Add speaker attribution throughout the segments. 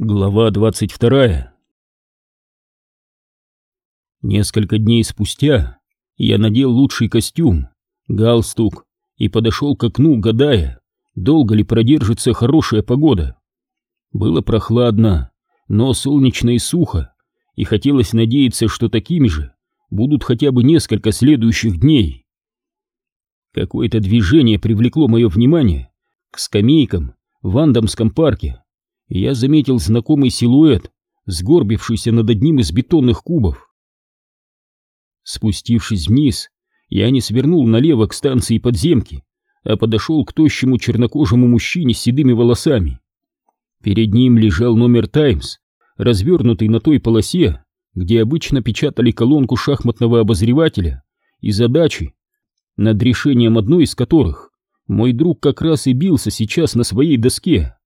Speaker 1: Глава 22 Несколько дней спустя я надел лучший костюм, галстук и подошел к окну, гадая, долго ли продержится хорошая погода. Было прохладно, но солнечно и сухо, и хотелось надеяться, что такими же будут хотя бы несколько следующих дней. Какое-то движение привлекло мое внимание к скамейкам в Андамском парке я заметил знакомый силуэт, сгорбившийся над одним из бетонных кубов. Спустившись вниз, я не свернул налево к станции подземки, а подошел к тощему чернокожему мужчине с седыми волосами. Перед ним лежал номер «Таймс», развернутый на той полосе, где обычно печатали колонку шахматного обозревателя и задачи, над решением одной из которых мой друг как раз и бился сейчас на своей доске.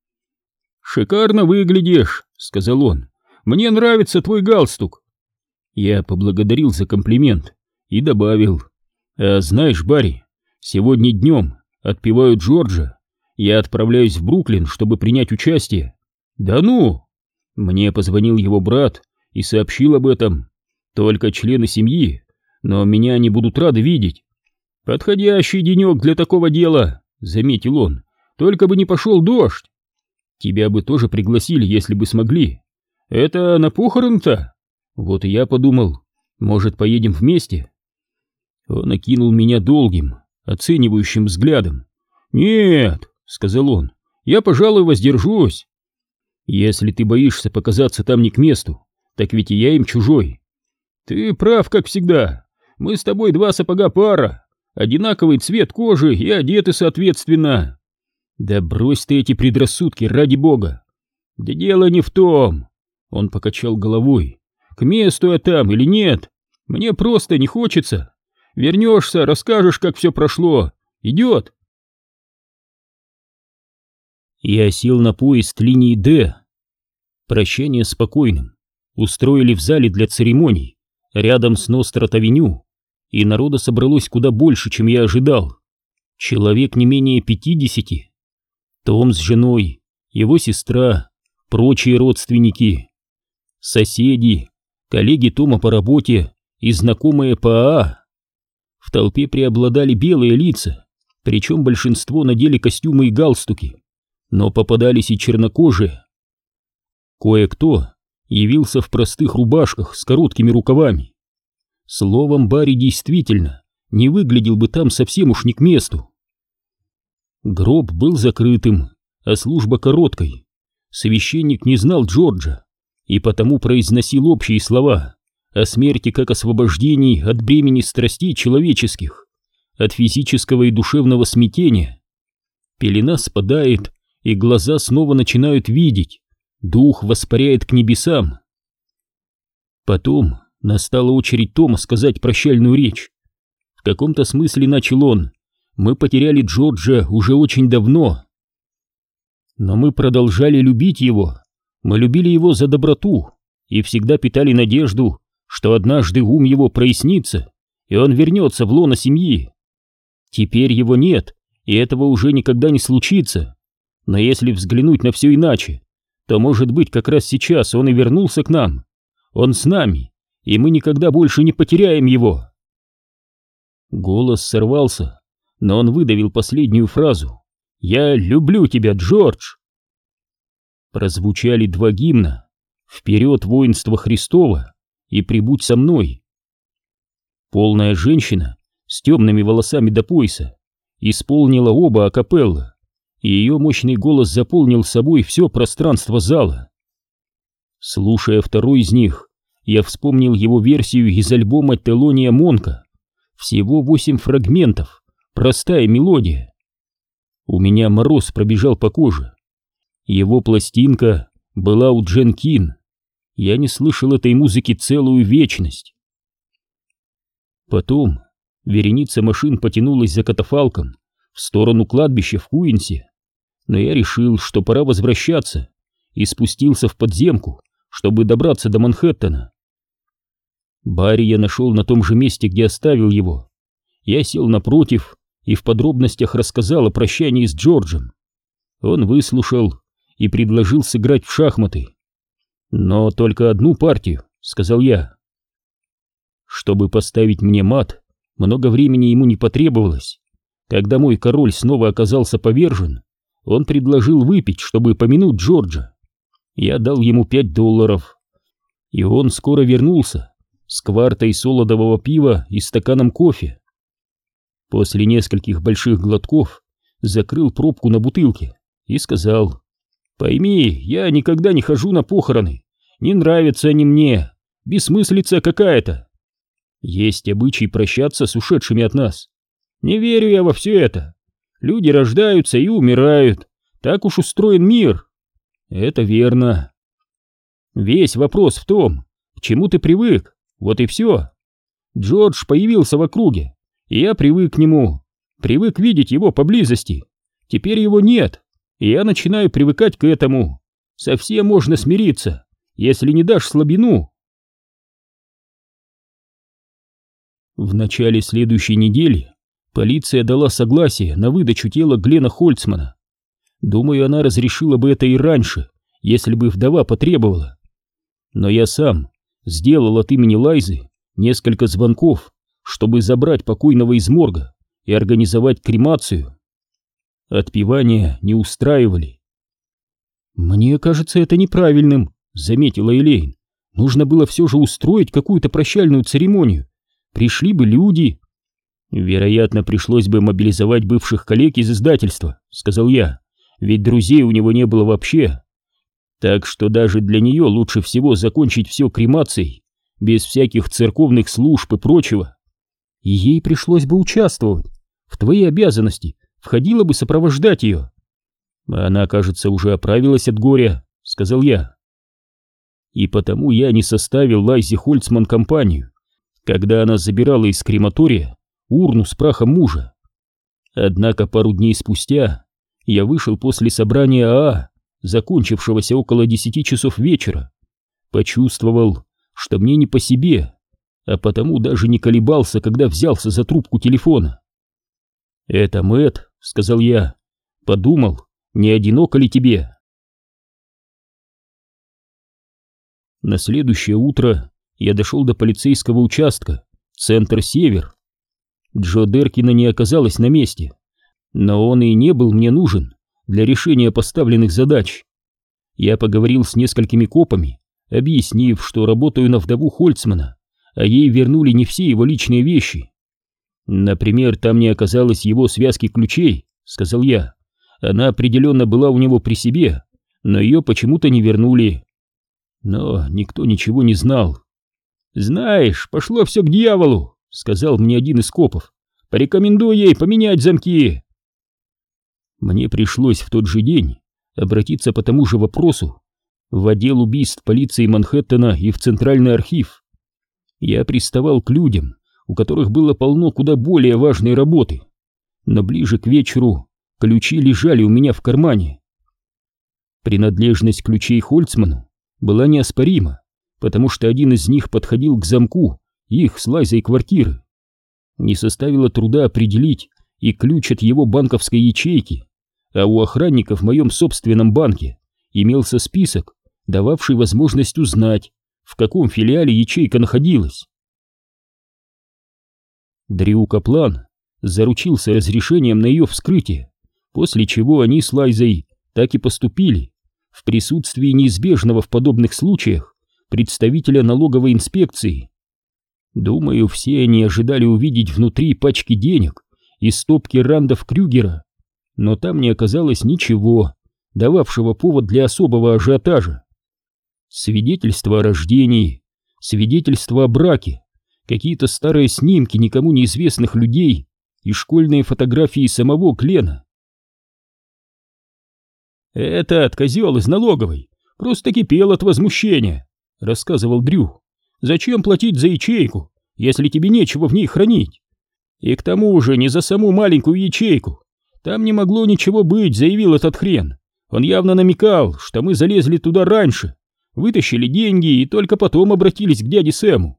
Speaker 1: «Шикарно выглядишь», — сказал он. «Мне нравится твой галстук». Я поблагодарил за комплимент и добавил. «А знаешь, Барри, сегодня днем отпевают Джорджа. Я отправляюсь в Бруклин, чтобы принять участие». «Да ну!» Мне позвонил его брат и сообщил об этом. Только члены семьи, но меня они будут рады видеть. «Подходящий денек для такого дела», — заметил он. «Только бы не пошел дождь». Тебя бы тоже пригласили, если бы смогли. Это на похорон-то? Вот и я подумал, может, поедем вместе? Он окинул меня долгим, оценивающим взглядом. «Нет», — сказал он, — «я, пожалуй, воздержусь». «Если ты боишься показаться там не к месту, так ведь и я им чужой». «Ты прав, как всегда. Мы с тобой два сапога пара, одинаковый цвет кожи и одеты соответственно». Да брось ты эти предрассудки, ради бога. Да дело не в том. Он покачал головой. К месту я там или нет? Мне просто не хочется. Вернешься, расскажешь, как все прошло. Идет. Я сел на поезд линии «Д». Прощание спокойным устроили в зале для церемоний, рядом с Нострат-авеню, и народа собралось куда больше, чем я ожидал. Человек не менее пятидесяти. Том с женой, его сестра, прочие родственники, соседи, коллеги Тома по работе и знакомые по АА. В толпе преобладали белые лица, причем большинство надели костюмы и галстуки, но попадались и чернокожие. Кое-кто явился в простых рубашках с короткими рукавами. Словом, Барри действительно не выглядел бы там совсем уж не к месту. Гроб был закрытым, а служба короткой. Священник не знал Джорджа и потому произносил общие слова о смерти как освобождении от бремени страстей человеческих, от физического и душевного смятения. Пелена спадает, и глаза снова начинают видеть, дух воспаряет к небесам. Потом настала очередь Тома сказать прощальную речь. В каком-то смысле начал он, мы потеряли Джорджа уже очень давно. Но мы продолжали любить его. Мы любили его за доброту и всегда питали надежду, что однажды ум его прояснится, и он вернется в лоно семьи. Теперь его нет, и этого уже никогда не случится. Но если взглянуть на все иначе, то, может быть, как раз сейчас он и вернулся к нам. Он с нами, и мы никогда больше не потеряем его. Голос сорвался, но он выдавил последнюю фразу. «Я люблю тебя, Джордж!» Прозвучали два гимна «Вперед, воинство Христова!» и «Прибудь со мной!» Полная женщина с темными волосами до пояса исполнила оба акапелла, и ее мощный голос заполнил собой все пространство зала. Слушая второй из них, я вспомнил его версию из альбома Телония Монка. Всего восемь фрагментов, простая мелодия. У меня мороз пробежал по коже. Его пластинка была у Джен Кин. Я не слышал этой музыки целую вечность. Потом вереница машин потянулась за катафалком в сторону кладбища в Куинсе, но я решил, что пора возвращаться, и спустился в подземку, чтобы добраться до Манхэттена. Барри я нашел на том же месте, где оставил его. Я сел напротив и в подробностях рассказал о прощании с Джорджем. Он выслушал и предложил сыграть в шахматы. Но только одну партию, сказал я. Чтобы поставить мне мат, много времени ему не потребовалось. Когда мой король снова оказался повержен, он предложил выпить, чтобы помянуть Джорджа. Я дал ему пять долларов. И он скоро вернулся с квартой солодового пива и стаканом кофе. После нескольких больших глотков закрыл пробку на бутылке и сказал, «Пойми, я никогда не хожу на похороны, не нравятся они мне, бессмыслица какая-то. Есть обычай прощаться с ушедшими от нас. Не верю я во все это. Люди рождаются и умирают, так уж устроен мир». «Это верно». Весь вопрос в том, к чему ты привык, вот и все. Джордж появился в округе, я привык к нему, привык видеть его поблизости. Теперь его нет, и я начинаю привыкать к этому. Совсем можно смириться, если не дашь слабину. В начале следующей недели полиция дала согласие на выдачу тела Глена Хольцмана. Думаю, она разрешила бы это и раньше, если бы вдова потребовала. Но я сам сделал от имени Лайзы несколько звонков, чтобы забрать покойного из морга и организовать кремацию. Отпевания не устраивали. «Мне кажется это неправильным», — заметила Элейн. «Нужно было все же устроить какую-то прощальную церемонию. Пришли бы люди». «Вероятно, пришлось бы мобилизовать бывших коллег из издательства», — сказал я, «ведь друзей у него не было вообще. Так что даже для нее лучше всего закончить все кремацией, без всяких церковных служб и прочего. И ей пришлось бы участвовать. В твои обязанности входило бы сопровождать ее. Она, кажется, уже оправилась от горя, сказал я. И потому я не составил Лайзе Хольцман компанию, когда она забирала из крематория урну с прахом мужа. Однако пару дней спустя я вышел после собрания АА закончившегося около десяти часов вечера, почувствовал, что мне не по себе, а потому даже не колебался, когда взялся за трубку телефона. «Это Мэтт», — сказал я, — «подумал, не одиноко ли тебе?» На следующее утро я дошел до полицейского участка, центр Север. Джо Деркина не оказалось на месте, но он и не был мне нужен для решения поставленных задач. Я поговорил с несколькими копами, объяснив, что работаю на вдову Хольцмана, а ей вернули не все его личные вещи. Например, там не оказалось его связки ключей, сказал я. Она определенно была у него при себе, но ее почему-то не вернули. Но никто ничего не знал. «Знаешь, пошло все к дьяволу», — сказал мне один из копов. «Порекомендую ей поменять замки». Мне пришлось в тот же день обратиться по тому же вопросу в отдел убийств полиции Манхэттена и в Центральный архив. Я приставал к людям, у которых было полно куда более важной работы, но ближе к вечеру ключи лежали у меня в кармане. Принадлежность ключей Хольцману была неоспорима, потому что один из них подходил к замку их с Лайзой квартиры. Не составило труда определить и ключ от его банковской ячейки, а у охранников в моем собственном банке имелся список, дававший возможность узнать, в каком филиале ячейка находилась. Дрю Каплан заручился разрешением на ее вскрытие, после чего они с Лайзой так и поступили, в присутствии неизбежного в подобных случаях представителя налоговой инспекции. Думаю, все они ожидали увидеть внутри пачки денег и стопки рандов Крюгера, но там не оказалось ничего, дававшего повод для особого ажиотажа. Свидетельство о рождении, свидетельство о браке, какие-то старые снимки никому неизвестных людей и школьные фотографии самого Глена. «Этот козел из налоговой просто кипел от возмущения», — рассказывал Дрю. «Зачем платить за ячейку, если тебе нечего в ней хранить? И к тому же не за саму маленькую ячейку, там не могло ничего быть, заявил этот хрен. Он явно намекал, что мы залезли туда раньше, вытащили деньги и только потом обратились к дяде Сэму.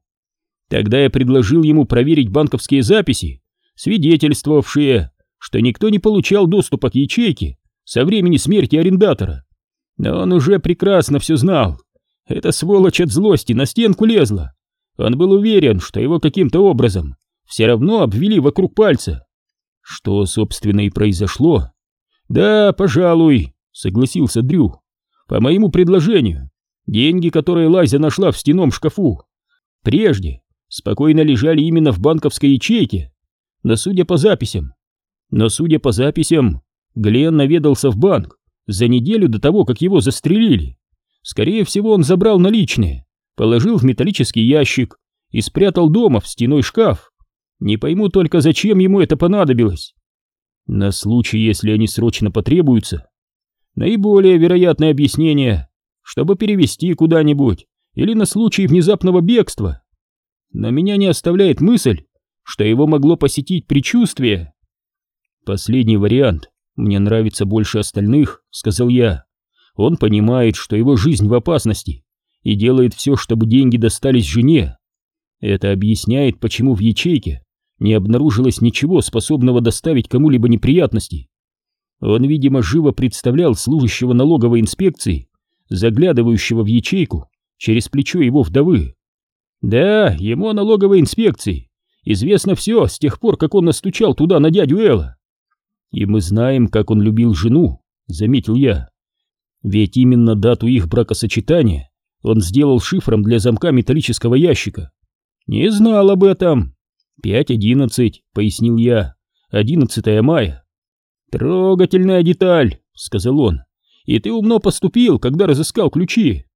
Speaker 1: Тогда я предложил ему проверить банковские записи, свидетельствовавшие, что никто не получал доступа к ячейке со времени смерти арендатора. Но он уже прекрасно все знал. Эта сволочь от злости на стенку лезла. Он был уверен, что его каким-то образом все равно обвели вокруг пальца. Что, собственно, и произошло. Да, пожалуй, согласился Дрю. По моему предложению, деньги, которые Лайза нашла в стеном шкафу, прежде спокойно лежали именно в банковской ячейке. Но судя по записям, но судя по записям, Глен наведался в банк за неделю до того, как его застрелили. Скорее всего, он забрал наличные, положил в металлический ящик и спрятал дома в стеной шкаф. Не пойму только, зачем ему это понадобилось. На случай, если они срочно потребуются. Наиболее вероятное объяснение, чтобы перевести куда-нибудь или на случай внезапного бегства. Но меня не оставляет мысль, что его могло посетить предчувствие. Последний вариант мне нравится больше остальных, сказал я. Он понимает, что его жизнь в опасности и делает все, чтобы деньги достались жене. Это объясняет, почему в ячейке не обнаружилось ничего, способного доставить кому-либо неприятности. Он, видимо, живо представлял служащего налоговой инспекции, заглядывающего в ячейку через плечо его вдовы. Да, ему о налоговой инспекции известно все с тех пор, как он настучал туда на дядю Элла. И мы знаем, как он любил жену, заметил я. Ведь именно дату их бракосочетания он сделал шифром для замка металлического ящика. Не знал об этом. Пять одиннадцать, пояснил я. Одиннадцатое мая. Трогательная деталь, сказал он. И ты умно поступил, когда разыскал ключи.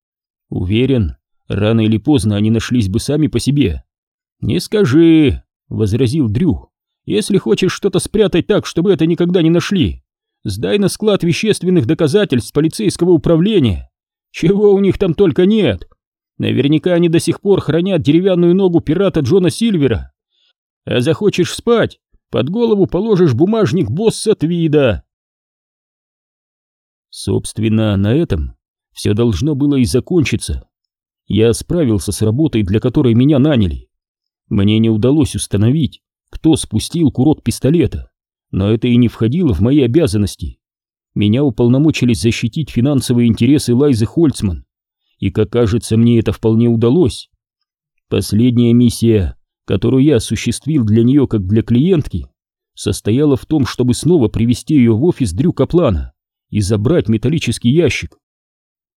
Speaker 1: Уверен, рано или поздно они нашлись бы сами по себе. Не скажи, возразил Дрю. Если хочешь что-то спрятать так, чтобы это никогда не нашли, Сдай на склад вещественных доказательств полицейского управления. Чего у них там только нет. Наверняка они до сих пор хранят деревянную ногу пирата Джона Сильвера. А захочешь спать, под голову положишь бумажник босса Твида. Собственно, на этом все должно было и закончиться. Я справился с работой, для которой меня наняли. Мне не удалось установить, кто спустил курок пистолета но это и не входило в мои обязанности. Меня уполномочили защитить финансовые интересы Лайзы Хольцман, и, как кажется, мне это вполне удалось. Последняя миссия, которую я осуществил для нее как для клиентки, состояла в том, чтобы снова привести ее в офис Дрю Каплана и забрать металлический ящик.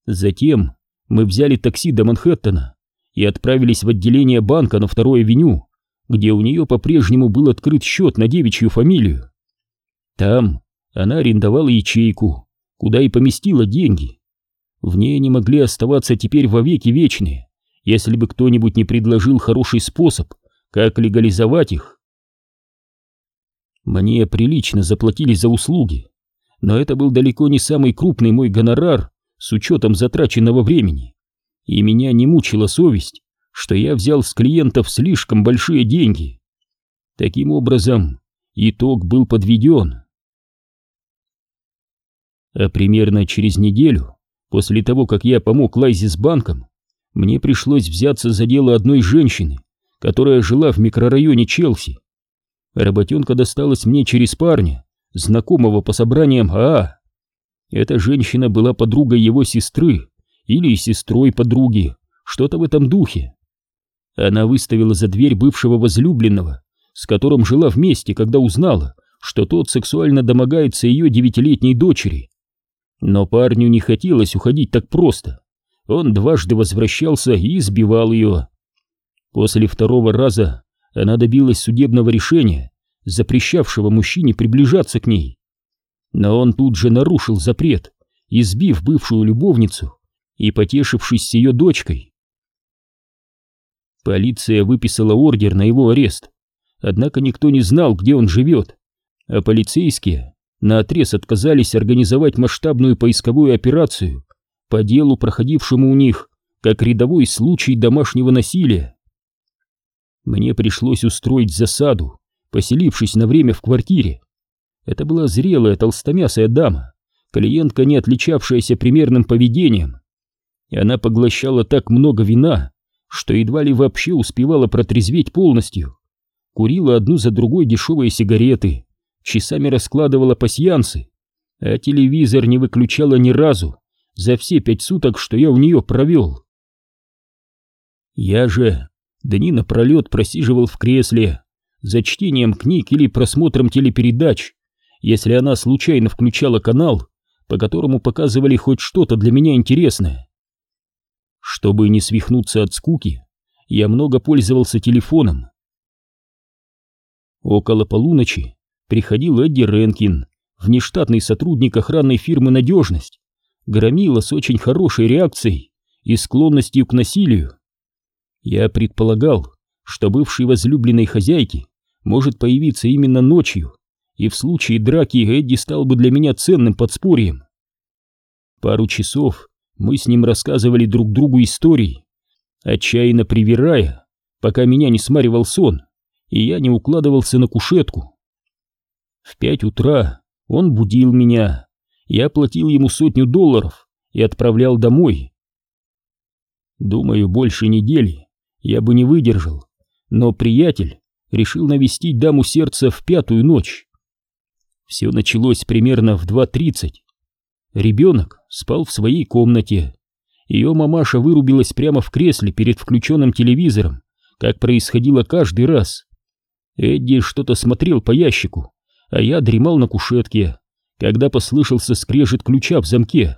Speaker 1: Затем мы взяли такси до Манхэттена и отправились в отделение банка на второй авеню, где у нее по-прежнему был открыт счет на девичью фамилию. Там она арендовала ячейку, куда и поместила деньги. В ней не могли оставаться теперь вовеки вечные, если бы кто-нибудь не предложил хороший способ, как легализовать их. Мне прилично заплатили за услуги, но это был далеко не самый крупный мой гонорар с учетом затраченного времени, и меня не мучила совесть, что я взял с клиентов слишком большие деньги. Таким образом, итог был подведен. А примерно через неделю, после того, как я помог Лайзе с банком, мне пришлось взяться за дело одной женщины, которая жила в микрорайоне Челси. Работенка досталась мне через парня, знакомого по собраниям АА. Эта женщина была подругой его сестры или сестрой подруги, что-то в этом духе. Она выставила за дверь бывшего возлюбленного, с которым жила вместе, когда узнала, что тот сексуально домогается ее девятилетней дочери. Но парню не хотелось уходить так просто. Он дважды возвращался и избивал ее. После второго раза она добилась судебного решения, запрещавшего мужчине приближаться к ней. Но он тут же нарушил запрет, избив бывшую любовницу и потешившись с ее дочкой. Полиция выписала ордер на его арест, однако никто не знал, где он живет, а полицейские наотрез отказались организовать масштабную поисковую операцию по делу, проходившему у них как рядовой случай домашнего насилия. Мне пришлось устроить засаду, поселившись на время в квартире. Это была зрелая толстомясая дама, клиентка, не отличавшаяся примерным поведением. И она поглощала так много вина, что едва ли вообще успевала протрезветь полностью. Курила одну за другой дешевые сигареты, часами раскладывала пасьянсы, а телевизор не выключала ни разу за все пять суток, что я у нее провел. Я же дни напролет просиживал в кресле за чтением книг или просмотром телепередач, если она случайно включала канал, по которому показывали хоть что-то для меня интересное. Чтобы не свихнуться от скуки, я много пользовался телефоном. Около полуночи приходил Эдди Ренкин, внештатный сотрудник охранной фирмы «Надежность», громила с очень хорошей реакцией и склонностью к насилию. Я предполагал, что бывший возлюбленной хозяйки может появиться именно ночью, и в случае драки Эдди стал бы для меня ценным подспорьем. Пару часов мы с ним рассказывали друг другу истории, отчаянно привирая, пока меня не смаривал сон, и я не укладывался на кушетку. В пять утра он будил меня, я платил ему сотню долларов и отправлял домой. Думаю, больше недели я бы не выдержал, но приятель решил навестить даму сердца в пятую ночь. Все началось примерно в 2.30. Ребенок спал в своей комнате. Ее мамаша вырубилась прямо в кресле перед включенным телевизором, как происходило каждый раз. Эдди что-то смотрел по ящику, а я дремал на кушетке, когда послышался скрежет ключа в замке.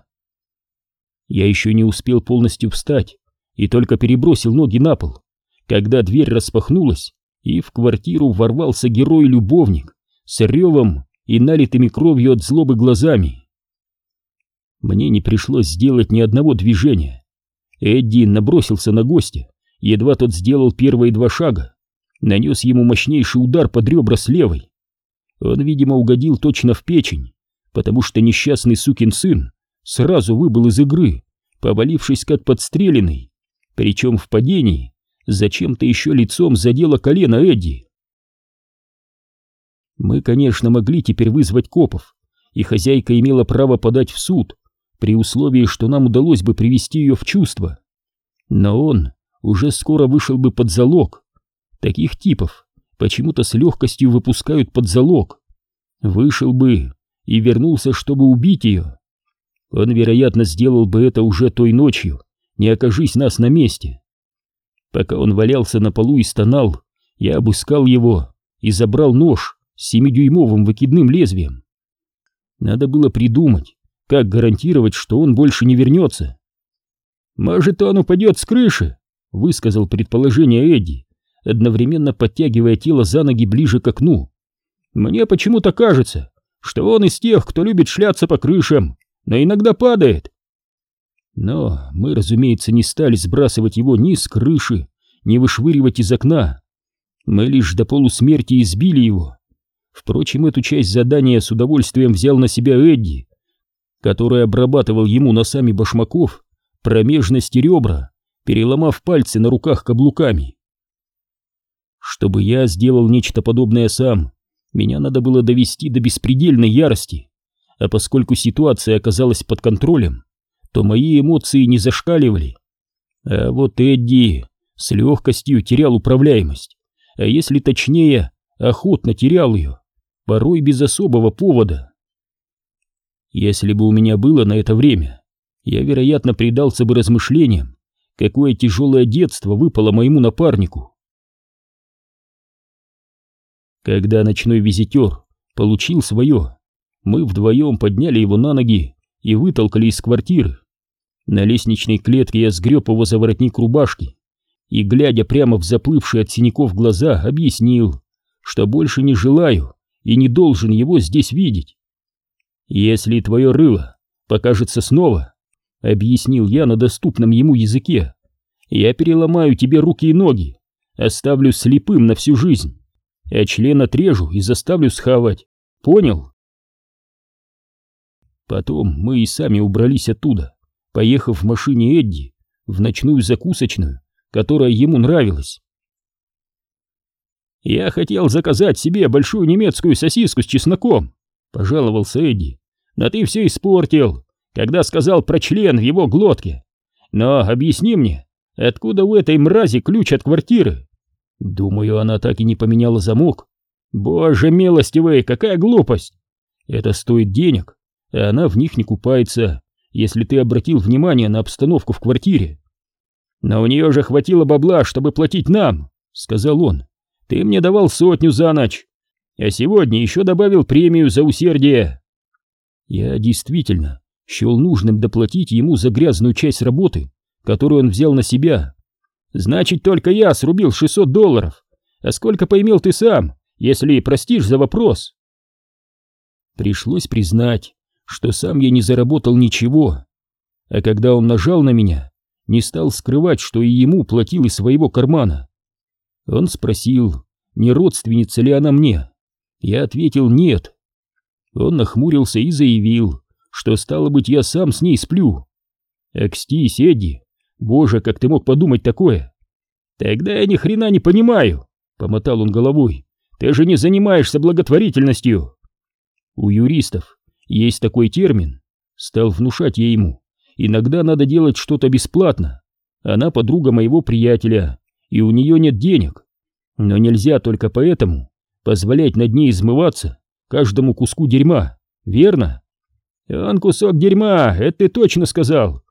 Speaker 1: Я еще не успел полностью встать и только перебросил ноги на пол, когда дверь распахнулась, и в квартиру ворвался герой-любовник с ревом и налитыми кровью от злобы глазами. Мне не пришлось сделать ни одного движения. Эдди набросился на гостя, едва тот сделал первые два шага, нанес ему мощнейший удар под ребра с левой. Он, видимо, угодил точно в печень, потому что несчастный сукин сын сразу выбыл из игры, повалившись как подстреленный, причем в падении зачем-то еще лицом задело колено Эдди. Мы, конечно, могли теперь вызвать копов, и хозяйка имела право подать в суд, при условии, что нам удалось бы привести ее в чувство. Но он уже скоро вышел бы под залог. Таких типов почему-то с легкостью выпускают под залог. Вышел бы и вернулся, чтобы убить ее. Он, вероятно, сделал бы это уже той ночью, не окажись нас на месте. Пока он валялся на полу и стонал, я обыскал его и забрал нож с семидюймовым выкидным лезвием. Надо было придумать, как гарантировать, что он больше не вернется. «Может, он упадет с крыши?» — высказал предположение Эдди, одновременно подтягивая тело за ноги ближе к окну. «Мне почему-то кажется, что он из тех, кто любит шляться по крышам, но иногда падает». Но мы, разумеется, не стали сбрасывать его ни с крыши, ни вышвыривать из окна. Мы лишь до полусмерти избили его. Впрочем, эту часть задания с удовольствием взял на себя Эдди, который обрабатывал ему носами башмаков промежности ребра, переломав пальцы на руках каблуками. Чтобы я сделал нечто подобное сам, меня надо было довести до беспредельной ярости, а поскольку ситуация оказалась под контролем, то мои эмоции не зашкаливали. А вот Эдди с легкостью терял управляемость, а если точнее, охотно терял ее, порой без особого повода. Если бы у меня было на это время, я, вероятно, предался бы размышлениям, какое тяжелое детство выпало моему напарнику. Когда ночной визитер получил свое, мы вдвоем подняли его на ноги и вытолкали из квартиры. На лестничной клетке я сгреб его за воротник рубашки и, глядя прямо в заплывшие от синяков глаза, объяснил, что больше не желаю и не должен его здесь видеть. «Если твое рыло покажется снова», — объяснил я на доступном ему языке, — «я переломаю тебе руки и ноги, оставлю слепым на всю жизнь, а член отрежу и заставлю схавать. Понял?» Потом мы и сами убрались оттуда, поехав в машине Эдди в ночную закусочную, которая ему нравилась. «Я хотел заказать себе большую немецкую сосиску с чесноком», — пожаловался Эдди. «Но ты все испортил, когда сказал про член в его глотке. Но объясни мне, откуда у этой мрази ключ от квартиры?» Думаю, она так и не поменяла замок. Боже милостивый, какая глупость! Это стоит денег, а она в них не купается, если ты обратил внимание на обстановку в квартире. Но у нее же хватило бабла, чтобы платить нам, сказал он. Ты мне давал сотню за ночь, а сегодня еще добавил премию за усердие. Я действительно счел нужным доплатить ему за грязную часть работы, которую он взял на себя. Значит, только я срубил 600 долларов. А сколько поимел ты сам, если простишь за вопрос? Пришлось признать, что сам я не заработал ничего. А когда он нажал на меня, не стал скрывать, что и ему платил из своего кармана. Он спросил, не родственница ли она мне. Я ответил «нет». Он нахмурился и заявил, что, стало быть, я сам с ней сплю. Экстись, Эдди, боже, как ты мог подумать такое? Тогда я ни хрена не понимаю, помотал он головой. Ты же не занимаешься благотворительностью. У юристов есть такой термин, стал внушать я ему. Иногда надо делать что-то бесплатно. Она подруга моего приятеля, и у нее нет денег. Но нельзя только поэтому позволять над ней измываться каждому куску дерьма, верно? Он кусок дерьма, это ты точно сказал.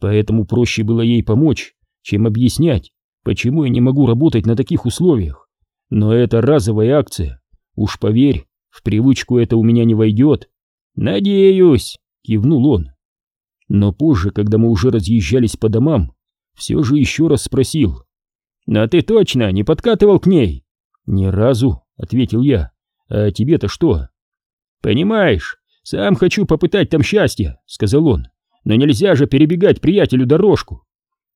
Speaker 1: Поэтому проще было ей помочь, чем объяснять, почему я не могу работать на таких условиях. Но это разовая акция. Уж поверь, в привычку это у меня не войдет. Надеюсь, кивнул он. Но позже, когда мы уже разъезжались по домам, все же еще раз спросил. «Но ты точно не подкатывал к ней?» «Ни разу», — ответил я. «А тебе-то что?» «Понимаешь, сам хочу попытать там счастье», — сказал он. «Но нельзя же перебегать приятелю дорожку».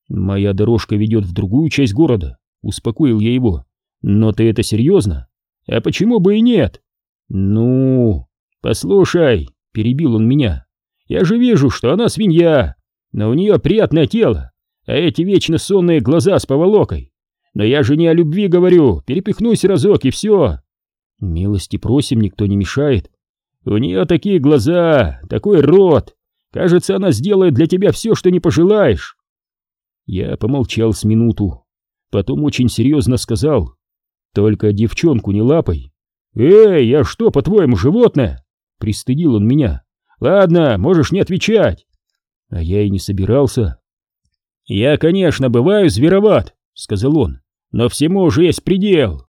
Speaker 1: «Моя дорожка ведет в другую часть города», — успокоил я его. «Но ты это серьезно?» «А почему бы и нет?» «Ну...» «Послушай», — перебил он меня. «Я же вижу, что она свинья, но у нее приятное тело, а эти вечно сонные глаза с поволокой. Но я же не о любви говорю, перепихнусь разок и все». «Милости просим, никто не мешает». «У нее такие глаза, такой рот. Кажется, она сделает для тебя все, что не пожелаешь». Я помолчал с минуту, потом очень серьезно сказал. «Только девчонку не лапай». «Эй, я что, по-твоему, животное?» Пристыдил он меня. «Ладно, можешь не отвечать». А я и не собирался. «Я, конечно, бываю звероват», — сказал он, — «но всему уже есть предел».